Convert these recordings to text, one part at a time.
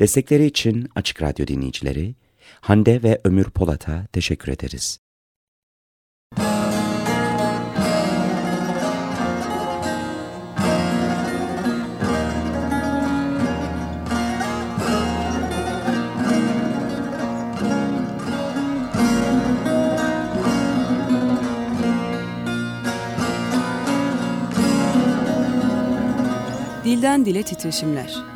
Destekleri için Açık Radyo dinleyicileri Hande ve Ömür Polat'a teşekkür ederiz. Dilden Dile Titreşimler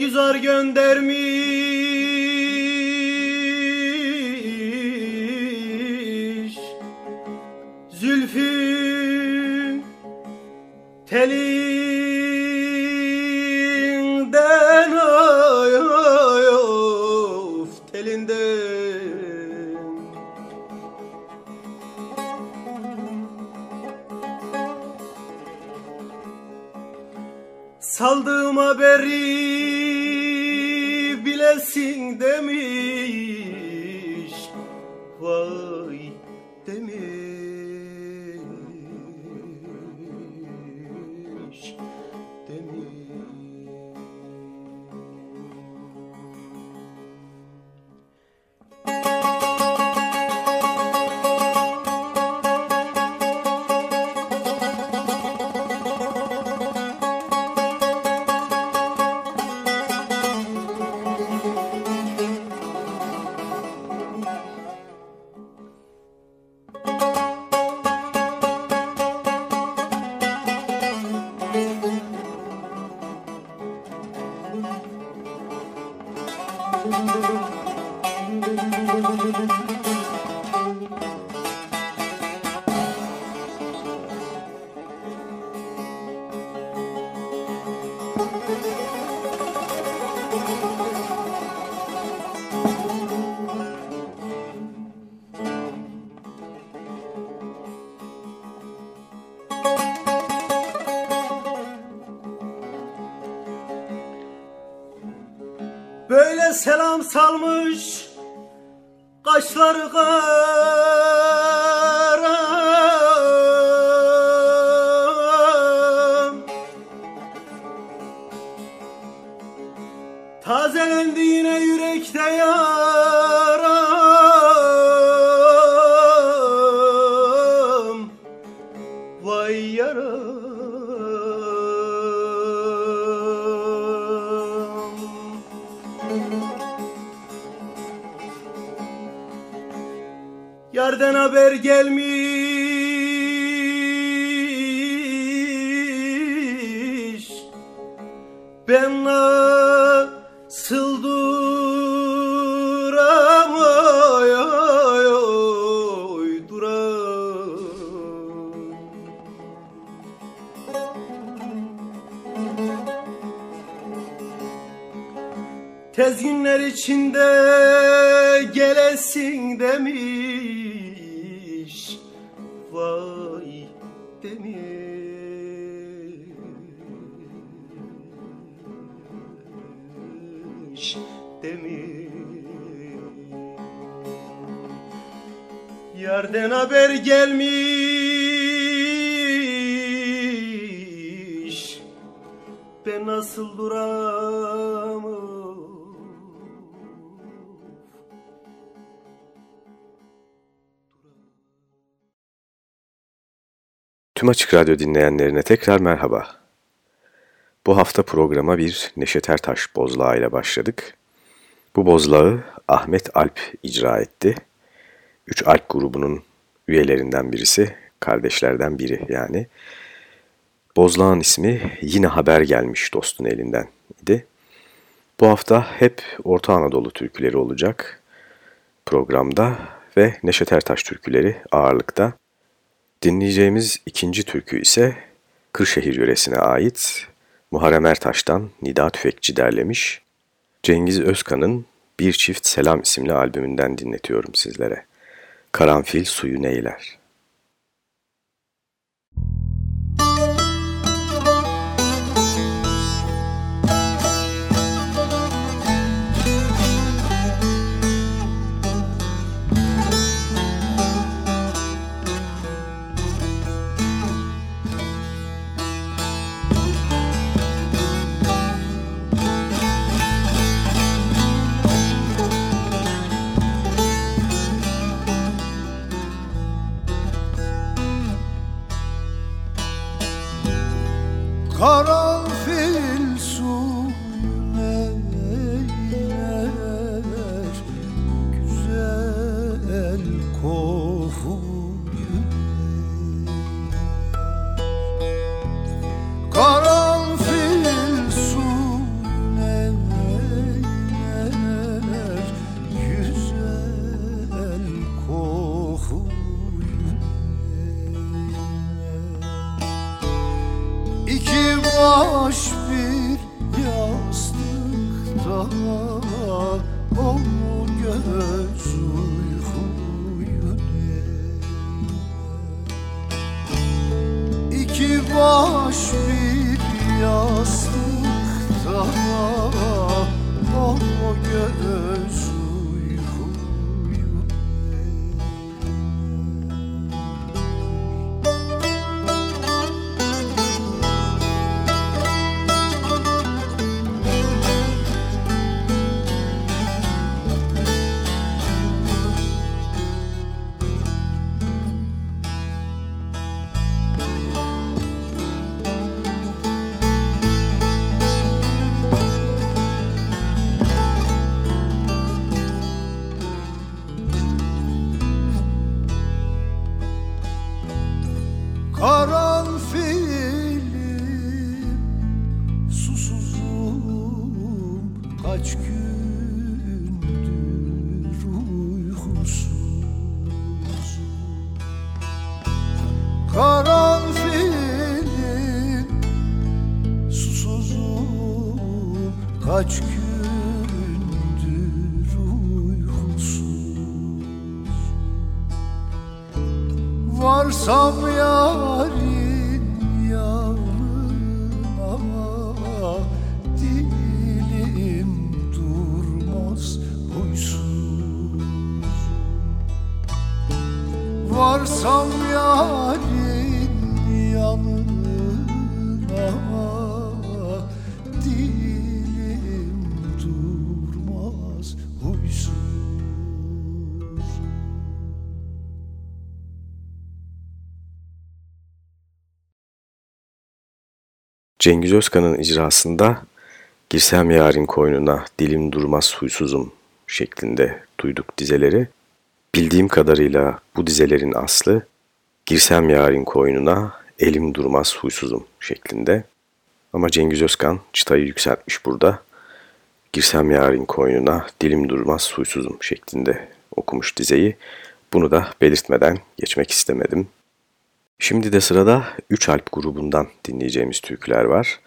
Belgüzar göndermiş. Zülfü telinden ay ay telinden. Saldığım haberi demir. Tazelendi yine yürekte yaram Açık Radyo dinleyenlerine tekrar merhaba. Bu hafta programa bir Neşet Ertaş bozlağı ile başladık. Bu bozlağı Ahmet Alp icra etti. Üç Alp grubunun üyelerinden birisi, kardeşlerden biri yani. Bozlağın ismi Yine Haber Gelmiş Dostun Elinden idi. Bu hafta hep Orta Anadolu türküleri olacak programda ve Neşet Ertaş türküleri ağırlıkta. Dinleyeceğimiz ikinci türkü ise Kırşehir yöresine ait Muharrem Ertaş'tan Nida Tüfekçi derlemiş. Cengiz Özkan'ın Bir Çift Selam isimli albümünden dinletiyorum sizlere. Karanfil suyu neyler? Karanfil baş bir yastıkta O göz Cengiz Özkan'ın icrasında Girsem yarın koynuna dilim durmaz huysuzum şeklinde duyduk dizeleri. Bildiğim kadarıyla bu dizelerin aslı Girsem yarın koynuna elim durmaz huysuzum şeklinde. Ama Cengiz Özkan çıtayı yükseltmiş burada. Girsem yarın koynuna dilim durmaz huysuzum şeklinde okumuş dizeyi. Bunu da belirtmeden geçmek istemedim. Şimdi de sırada Üç Alp grubundan dinleyeceğimiz türküler var.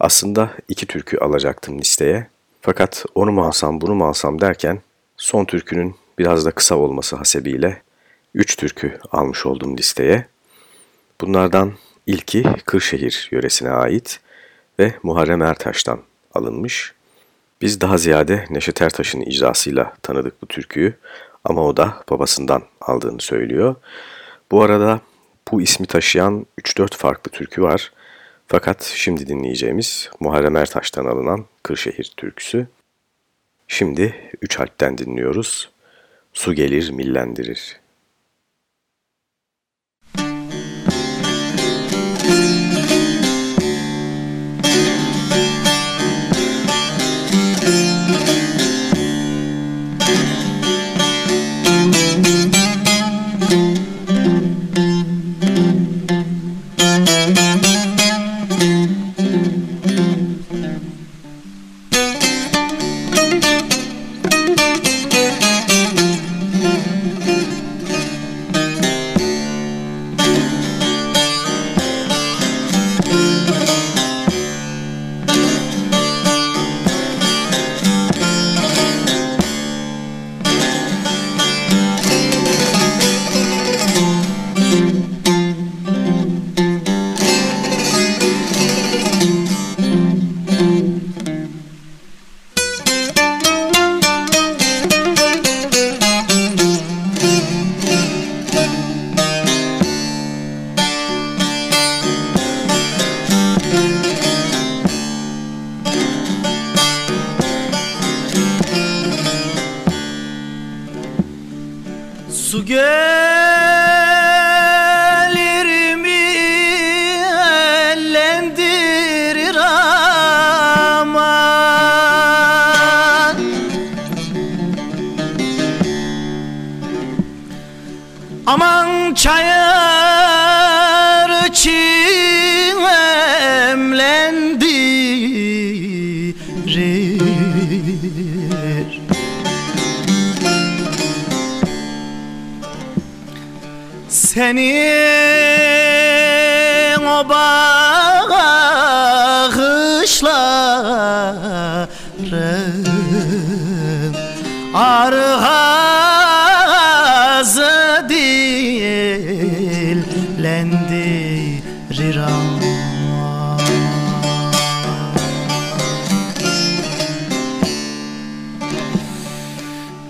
Aslında iki türkü alacaktım listeye. Fakat onu mu alsam bunu mu alsam derken son türkünün biraz da kısa olması hasebiyle üç türkü almış oldum listeye. Bunlardan ilki Kırşehir yöresine ait ve Muharrem Ertaş'tan alınmış. Biz daha ziyade Neşet Ertaş'ın icrasıyla tanıdık bu türküyü ama o da babasından aldığını söylüyor. Bu arada bu ismi taşıyan 3-4 farklı türkü var. Fakat şimdi dinleyeceğimiz Muharrem Ertaş'tan alınan Kırşehir türküsü. Şimdi Üç Alp'ten dinliyoruz. Su gelir millendirir.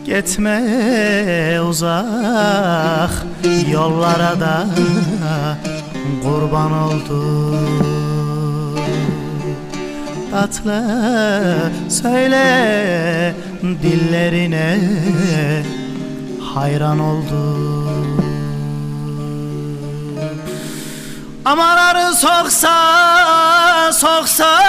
Gitme uzak Yollara da kurban oldu. Tatlı söyle dillerine hayran oldu. Amanarı soksa soksa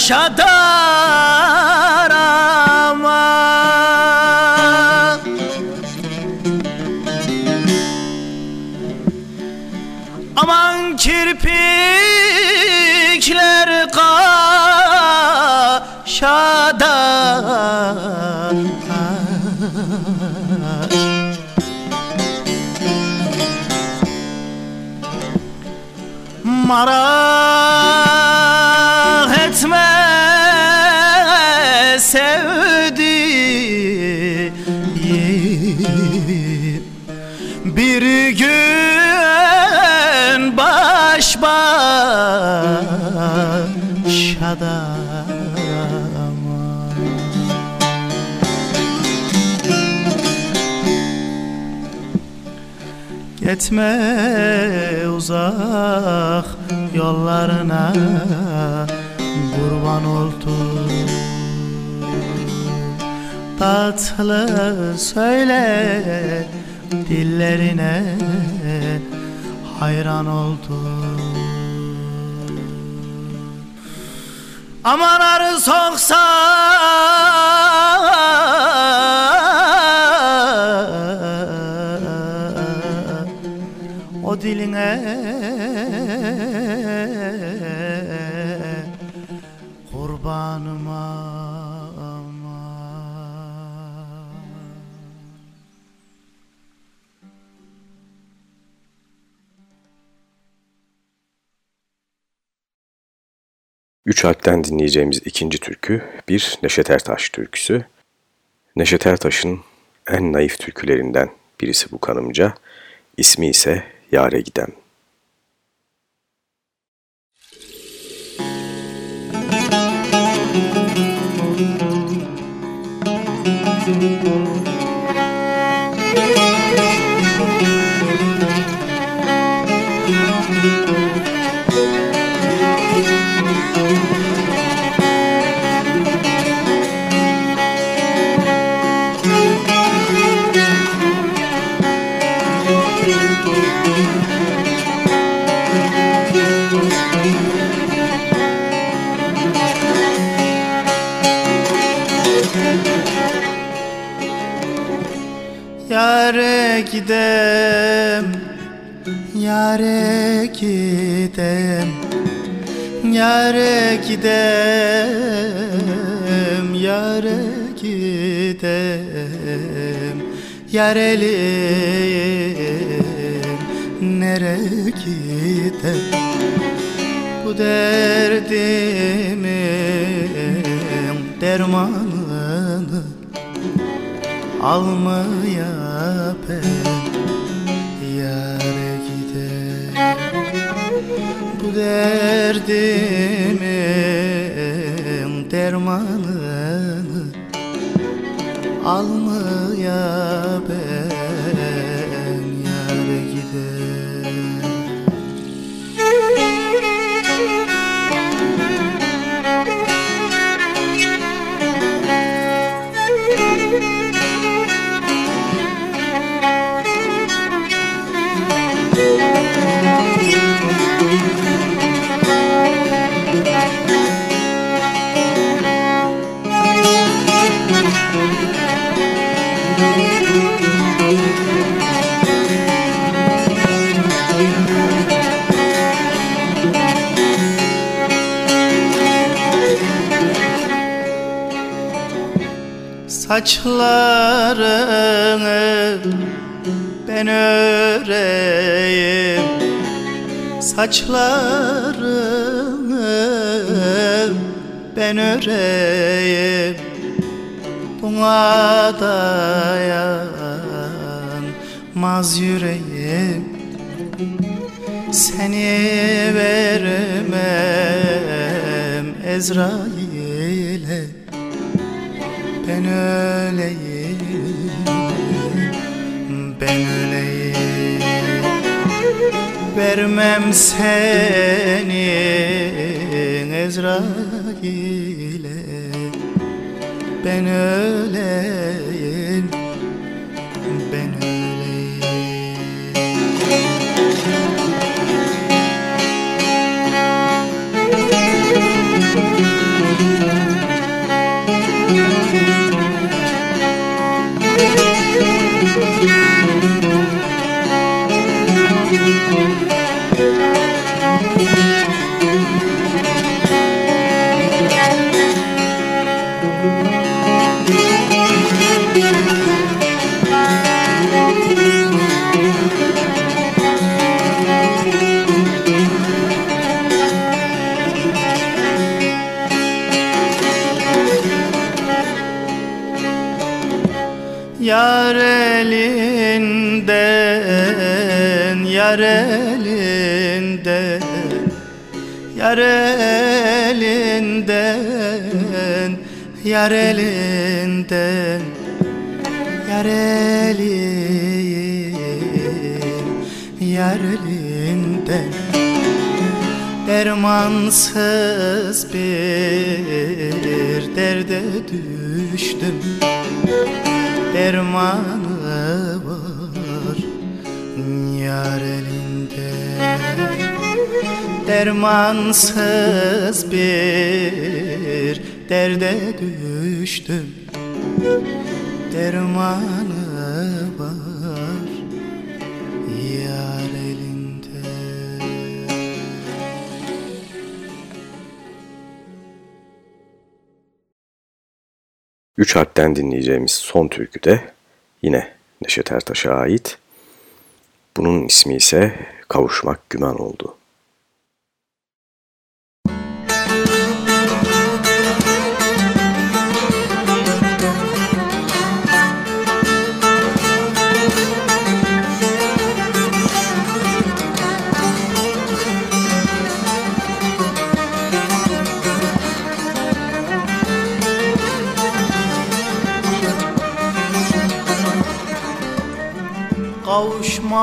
daşa darama Aman kirpikler kaşa Marak Gitme uzak yollarına kurban oldum Tatlı söyle dillerine hayran oldum. Aman arı soksa diline kurbanıma Üç harpten dinleyeceğimiz ikinci türkü bir Neşet Ertaş türküsü. Neşet Ertaş'ın en naif türkülerinden birisi bu kanımca. İsmi ise Yare Gidem. Gidem Yare gidem Yare gidem Yare gidem Yarelim Nere gidem? Bu derdimin dermanını almaya ben derdimin dermanını almaya ben Saçlarını ben öreyim. Buna dayanmaz yüreğim. Seni vermem Ezrail'e ben öleyim, Vermem seni Ezrail'e. Ben öleyim, Dermansız bir derde düştüm Dermanı var yar elinde Üç harpten dinleyeceğimiz son türkü de yine Neşet Ertaş'a ait. Bunun ismi ise Kavuşmak Güman oldu.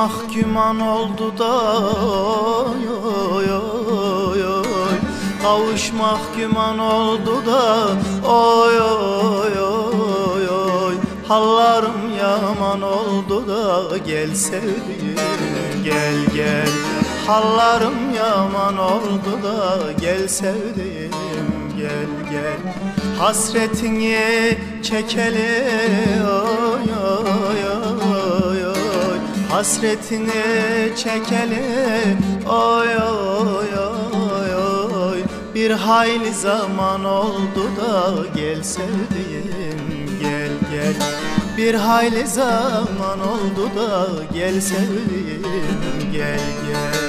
Kavuşmak güman oldu da oy, oy. Kavuşmak güman oldu da oy oy oy oy. Hallarım yaman oldu da gel sevdiğim gel gel. Hallarım yaman oldu da gel sevdiğim gel gel. Hasretini çekeli Hasretini çekeli oy oy oy oy. Bir hayli zaman oldu da gel sevdiğim gel gel. Bir hayli zaman oldu da gel sevdiğim gel gel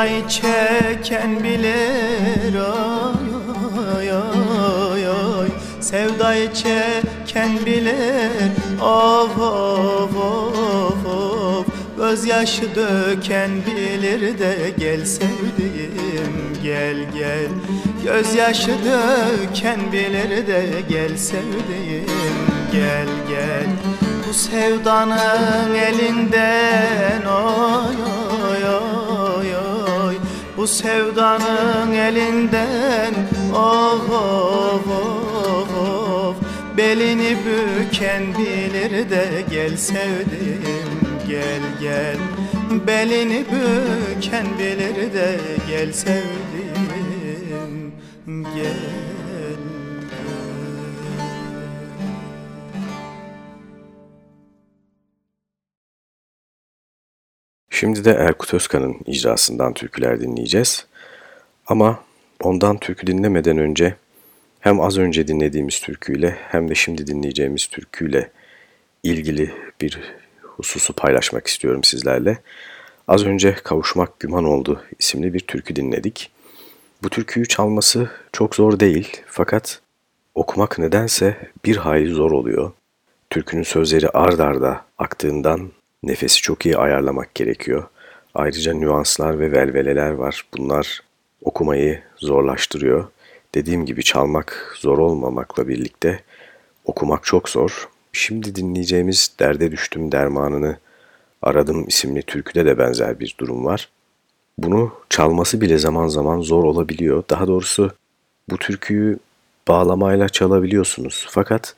Sevdayı çeken bilir oy, oy, oy. Sevdayı çeken bilir of of of of. Gözyaşı döken bilir de gel sevdiğim gel gel. Gözyaşı döken bilir de gel sevdiğim gel gel. Bu sevdanın elinden oy oy Bu sevdanın elinden of of of of. Belini büken bilir de gel sevdiğim gel gel. Belini büken bilir de gel sevdiğim gel Şimdi de Erkut Özkan'ın icrasından türküler dinleyeceğiz. Ama ondan türkü dinlemeden önce hem az önce dinlediğimiz türküyle hem de şimdi dinleyeceğimiz türküyle ilgili bir hususu paylaşmak istiyorum sizlerle. Az önce Kavuşmak Güman Oldu isimli bir türkü dinledik. Bu türküyü çalması çok zor değil fakat okumak nedense bir hayli zor oluyor. Türkünün sözleri ard arda aktığından nefesi çok iyi ayarlamak gerekiyor. Ayrıca nüanslar ve velveleler var. Bunlar okumayı zorlaştırıyor. Dediğim gibi çalmak zor olmamakla birlikte okumak çok zor. Şimdi dinleyeceğimiz Derde Düştüm Dermanını Aradım isimli türküde de benzer bir durum var. Bunu çalması bile zaman zaman zor olabiliyor. Daha doğrusu bu türküyü bağlamayla çalabiliyorsunuz. Fakat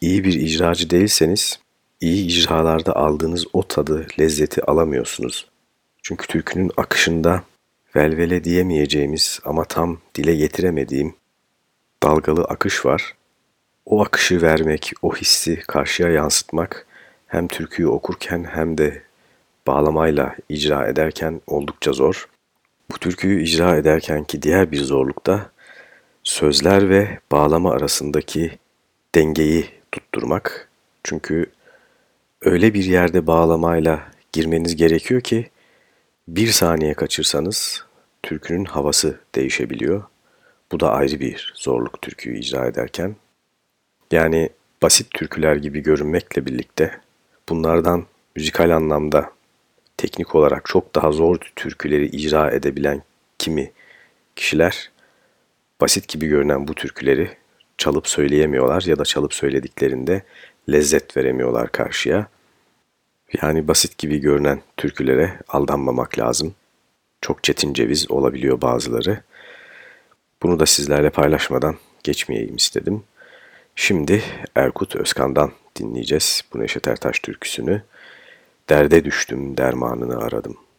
iyi bir icracı değilseniz iyi icralarda aldığınız o tadı, lezzeti alamıyorsunuz. Çünkü türkünün akışında velvele diyemeyeceğimiz ama tam dile getiremediğim dalgalı akış var. O akışı vermek, o hissi karşıya yansıtmak hem türküyü okurken hem de bağlamayla icra ederken oldukça zor. Bu türküyü icra ederkenki diğer bir zorluk da sözler ve bağlama arasındaki dengeyi tutturmak. Çünkü öyle bir yerde bağlamayla girmeniz gerekiyor ki bir saniye kaçırsanız türkünün havası değişebiliyor. Bu da ayrı bir zorluk türküyü icra ederken. Yani basit türküler gibi görünmekle birlikte bunlardan müzikal anlamda teknik olarak çok daha zor türküleri icra edebilen kimi kişiler basit gibi görünen bu türküleri çalıp söyleyemiyorlar ya da çalıp söylediklerinde lezzet veremiyorlar karşıya. Yani basit gibi görünen türkülere aldanmamak lazım. Çok çetin ceviz olabiliyor bazıları. Bunu da sizlerle paylaşmadan geçmeyeyim istedim. Şimdi Erkut Özkan'dan dinleyeceğiz bu Neşet Ertaş türküsünü. Derde düştüm, dermanını aradım.''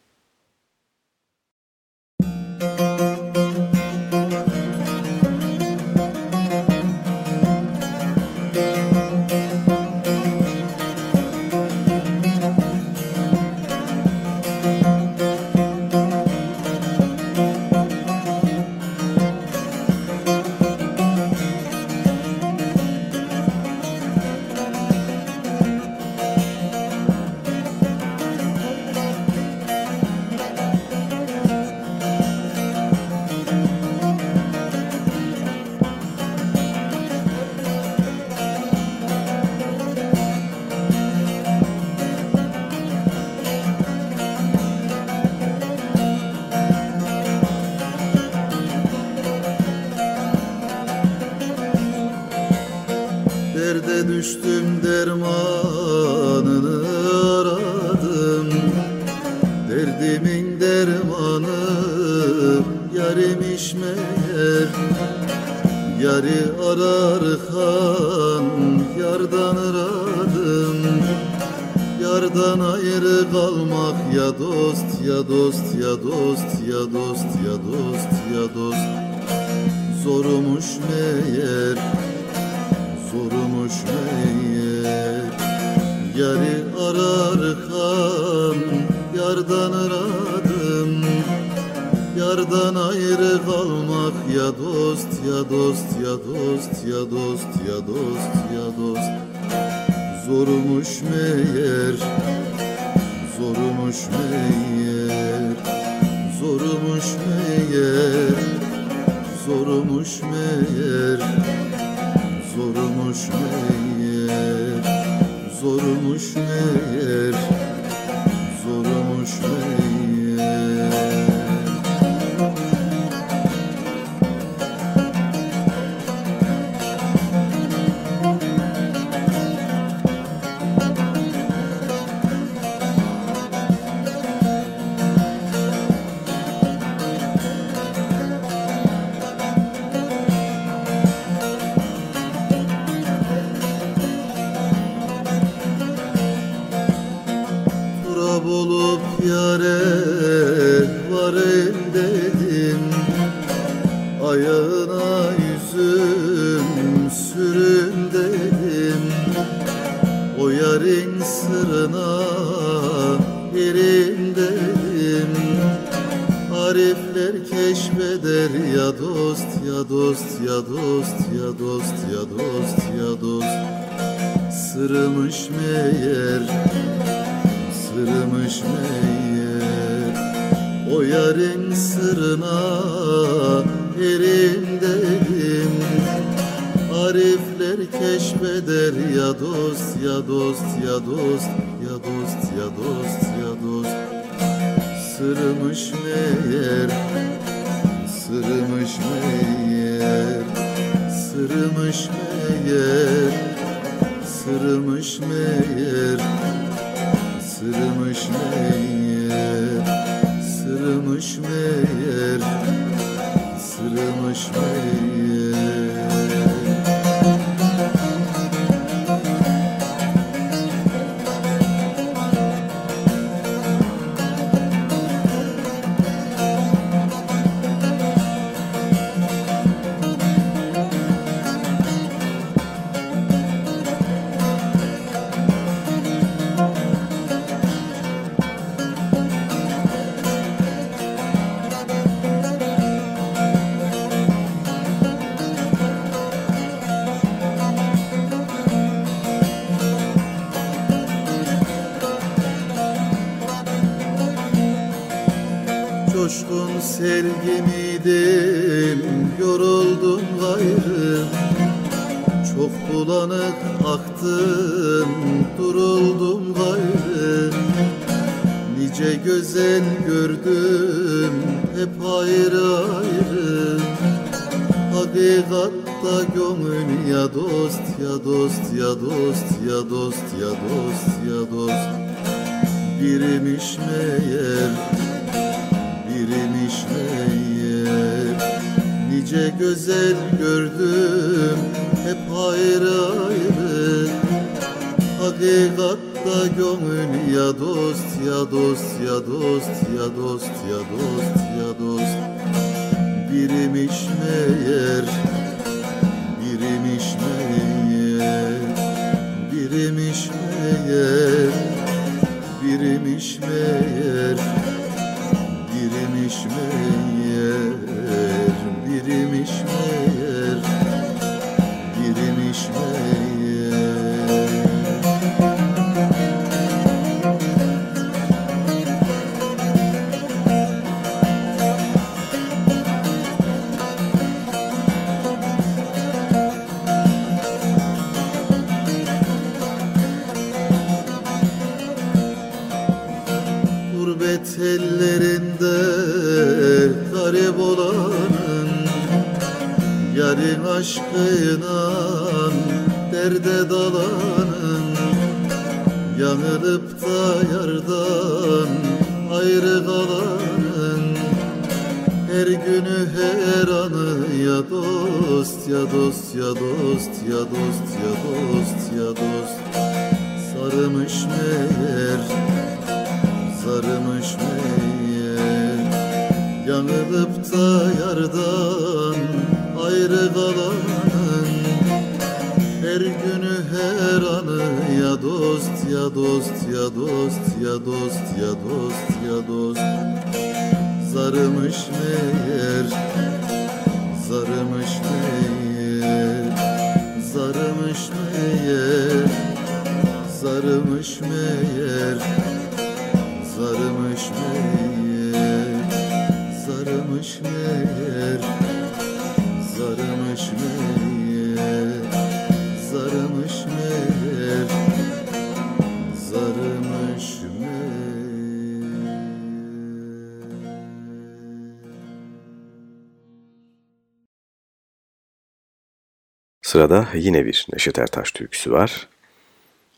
Sırada yine bir Neşet Ertaş türküsü var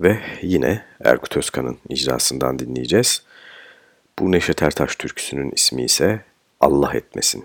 ve yine Erkut Özkan'ın icrasından dinleyeceğiz. Bu Neşet Ertaş türküsünün ismi ise Allah etmesin.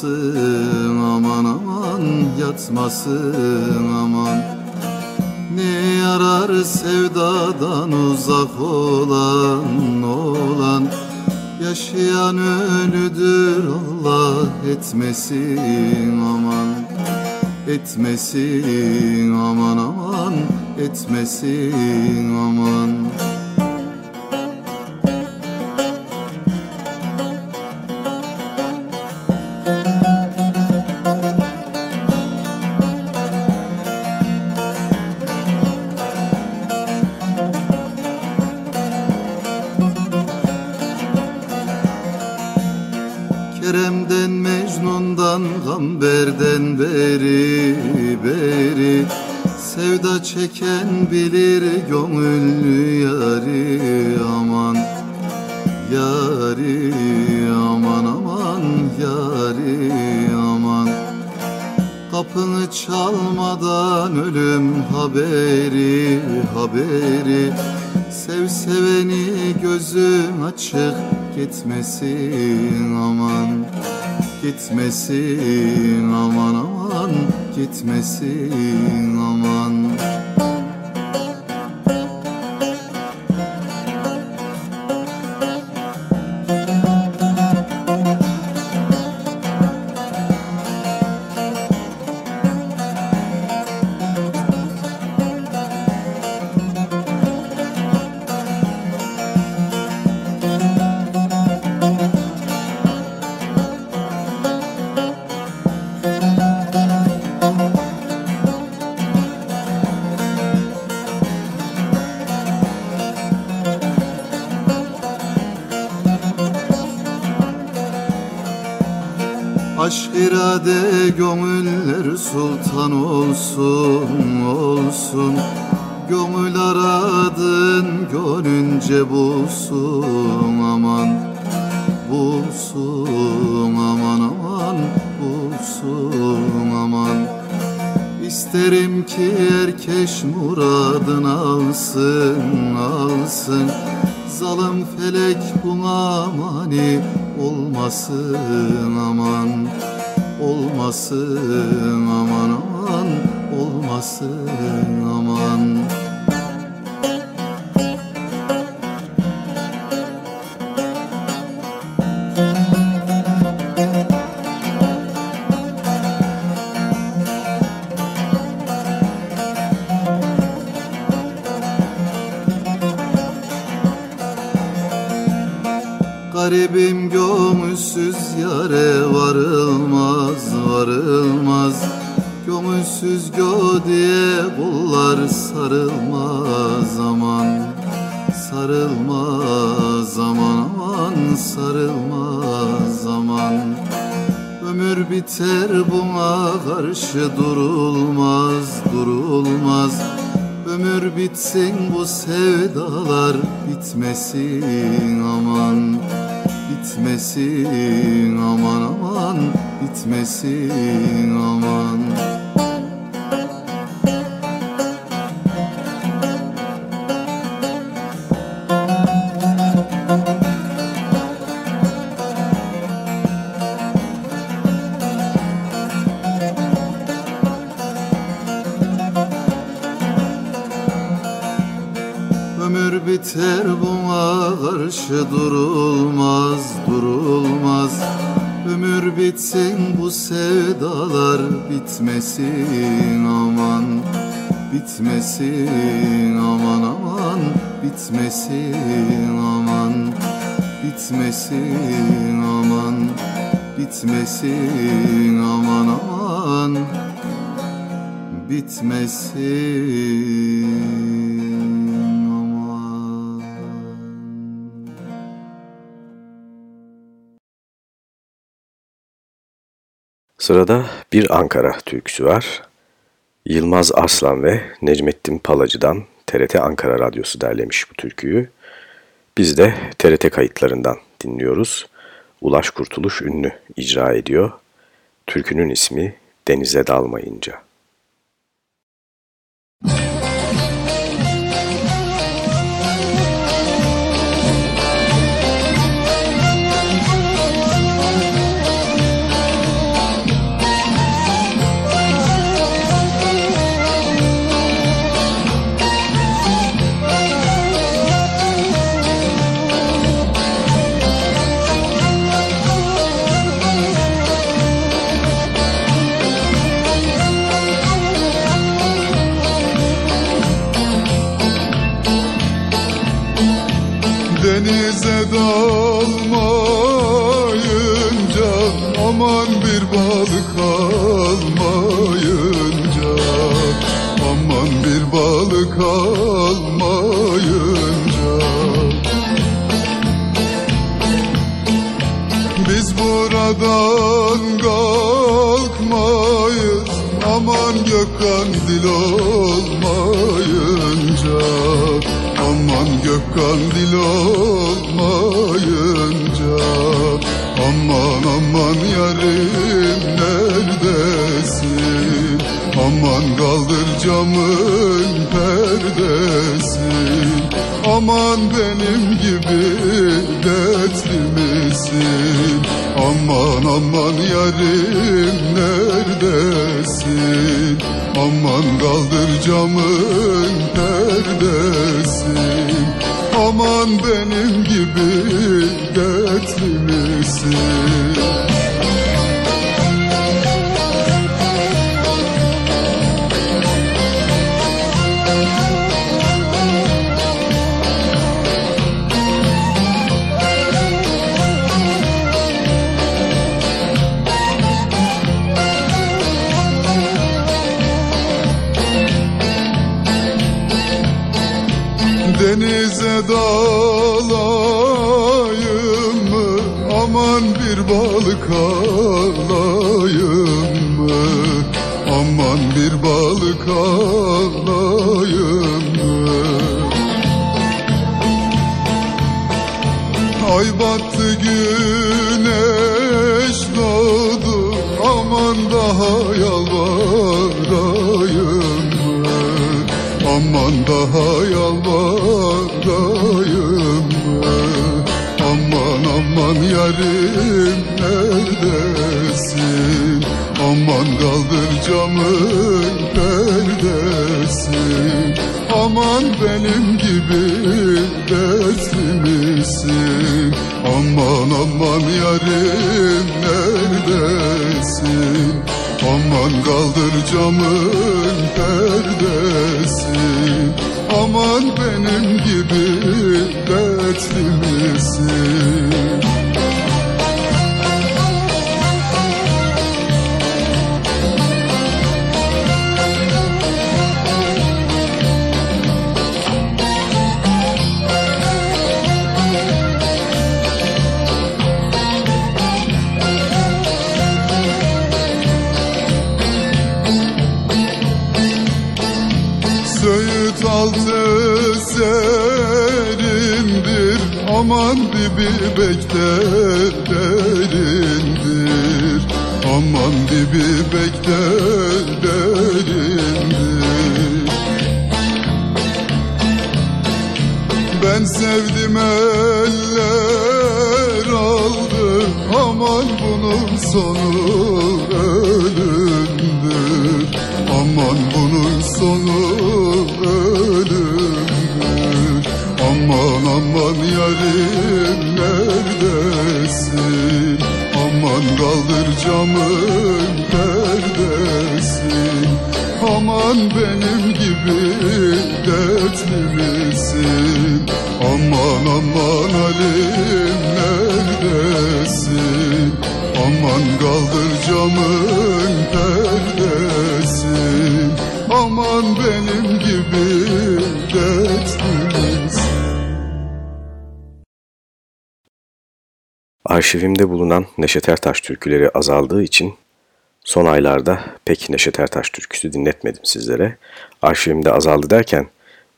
yatmasın aman aman yatmasın aman. Ne yarar sevdadan uzak olan olan. Yaşayan ölüdür Allah etmesin aman. Etmesin aman aman. Etmesin aman. Çeken bilir gönüllü yari aman Yari aman aman yari aman. Kapını çalmadan ölüm haberi haberi. Sev seveni gözün açık gitmesin aman Gitmesin aman aman gitmesin aman İsterim ki herkes muradını alsın alsın. Zalim felek buna mani olmasın aman Olmasın aman aman olmasın aman yare varılmaz varılmaz. Gömülsüz diye kullar sarılmaz aman Sarılmaz aman aman sarılmaz aman. Ömür biter buna karşı durulmaz durulmaz. Ömür bitsin bu sevdalar bitmesin aman Bitmesin bitmesin aman. Ömür biter buna karşı durulmaz durulmaz bitsin bu sevdalar bitmesin aman Bitmesin aman aman bitmesin aman Bitmesin aman bitmesin aman aman bitmesin Sırada bir Ankara türküsü var. Yılmaz Arslan ve Necmettin Palacı'dan TRT Ankara Radyosu derlemiş bu türküyü. Biz de TRT kayıtlarından dinliyoruz. Ulaş Kurtuluş ünlü icra ediyor. Türkünün ismi Denize Dalmayınca. Denize buradan kalkmayız Aman Gökhan dil kandil olmayınca. Aman gök kandil olmayınca. Aman aman yarim neredesin? Aman kaldır camın perdesi. Aman benim gibi dertli misin Aman aman yarim neredesin? Aman kaldır camın perdesi Aman benim gibi dertli dalayım mı? Aman bir balık alayım mı? Aman bir balık alayım mı? Ay battı güneş doğdu Aman daha yalvarayım? Aman daha yalvarayım benim gibi dertli misin? Aman aman yarim neredesin? Aman kaldır camın perdesi Aman bekler kaldır camın perdesi Aman benim gibi dertli misin? Aman aman Halim neredesin? Aman kaldır camın perdesi Arşivimde bulunan Neşet Ertaş türküleri azaldığı için son aylarda pek Neşet Ertaş türküsü dinletmedim sizlere. Arşivimde azaldı derken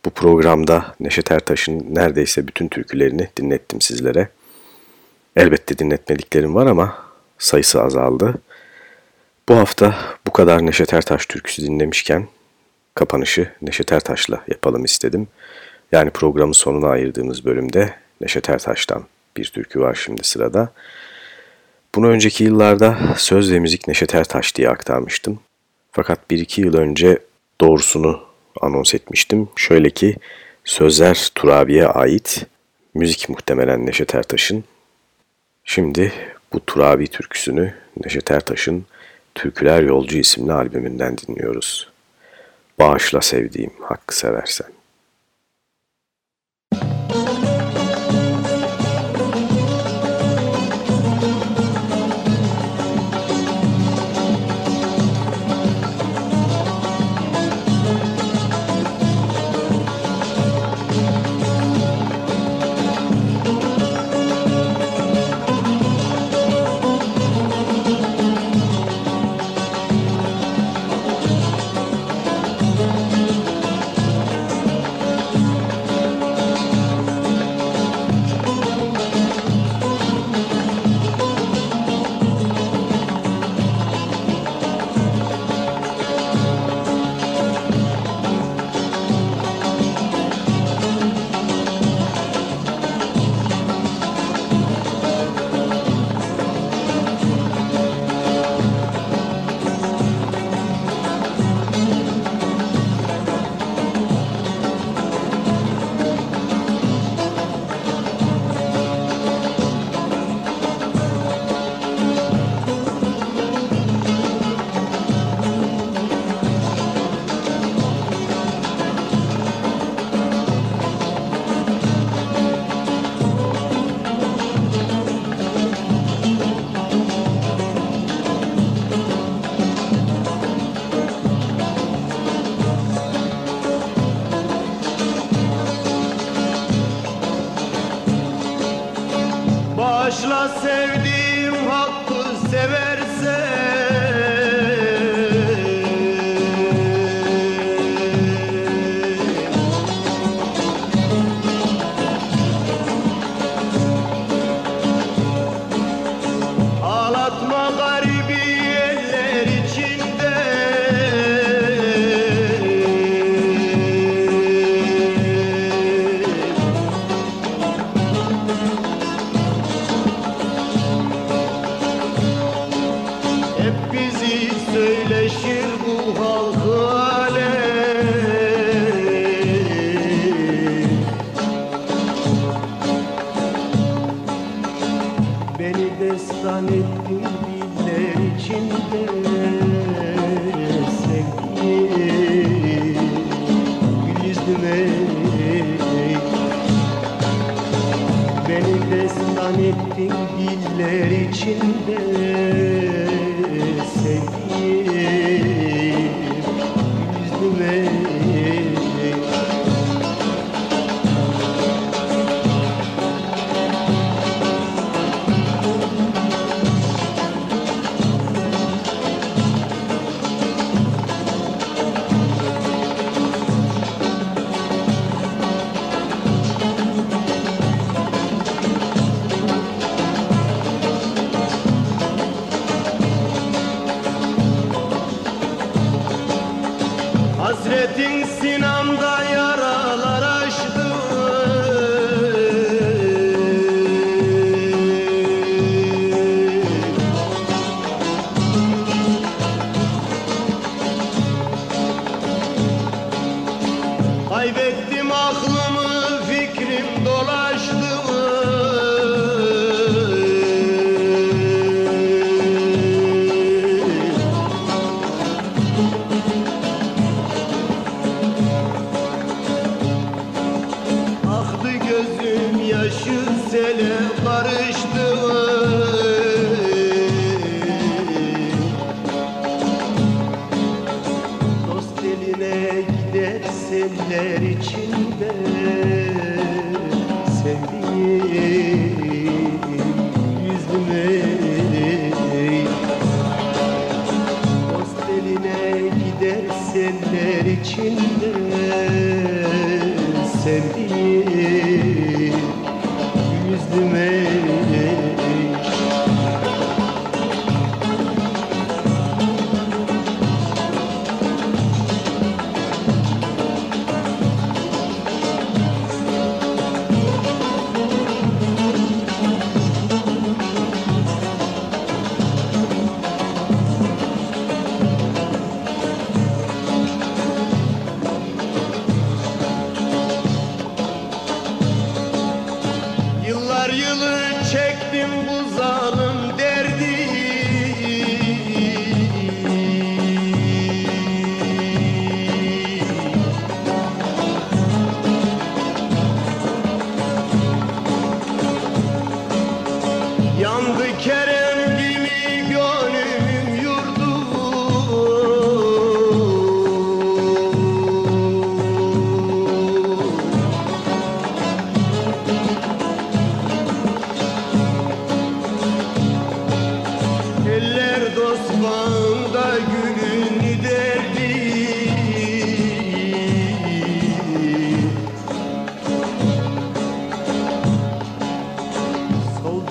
bu programda Neşet Ertaş'ın neredeyse bütün türkülerini dinlettim sizlere. Elbette dinletmediklerim var ama sayısı azaldı. Bu hafta bu kadar Neşet Ertaş türküsü dinlemişken kapanışı Neşet Ertaş'la yapalım istedim. Yani programın sonuna ayırdığımız bölümde Neşet Ertaş'tan bir türkü var şimdi sırada. Bunu önceki yıllarda söz ve müzik Neşet Ertaş diye aktarmıştım. Fakat bir iki yıl önce doğrusunu anons etmiştim. Şöyle ki sözler Turabi'ye ait, müzik muhtemelen Neşet Ertaş'ın. Şimdi bu Turabi türküsünü Neşet Ertaş'ın Türküler Yolcu isimli albümünden dinliyoruz. Bağışla sevdiğim hakkı seversen.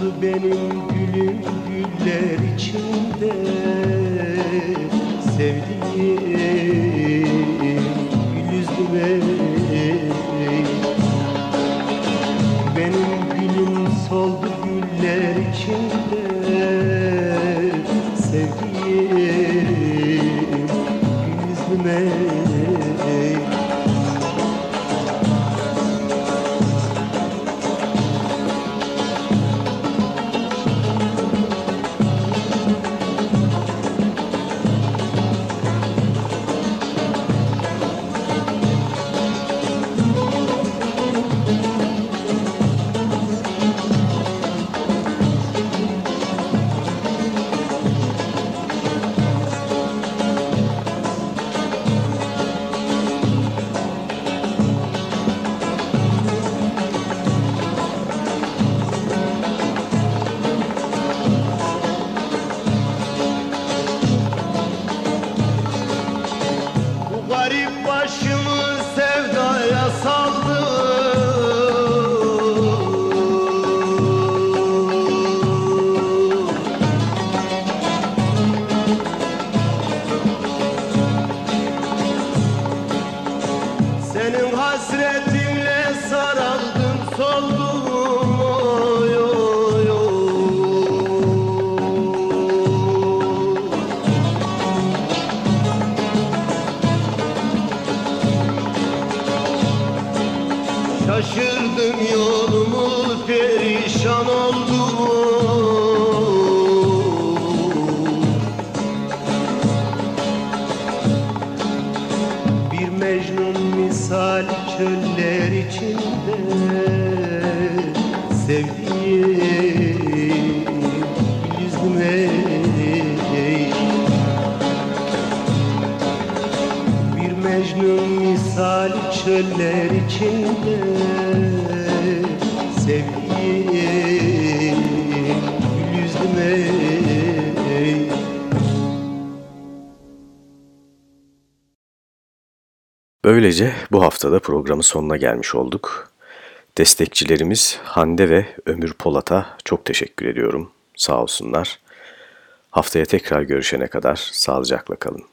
Açıldı benim gülüm güller içinde. Sevdiğim gül yüzlü çöller içinde. Böylece bu haftada programın sonuna gelmiş olduk. Destekçilerimiz Hande ve Ömür Polat'a çok teşekkür ediyorum. Sağ olsunlar. Haftaya tekrar görüşene kadar sağlıcakla kalın.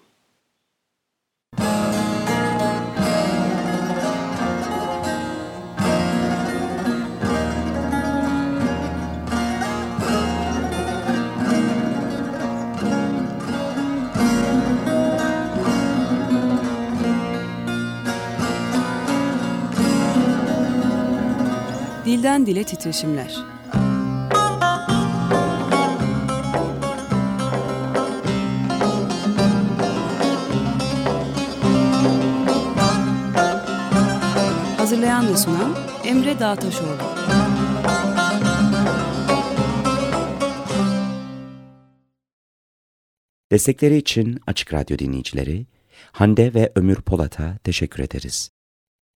Dilden dile titreşimler. Hazırlayan ve sunan Emre Dağtaşoğlu. Destekleri için Açık Radyo dinleyicileri Hande ve Ömür Polat'a teşekkür ederiz.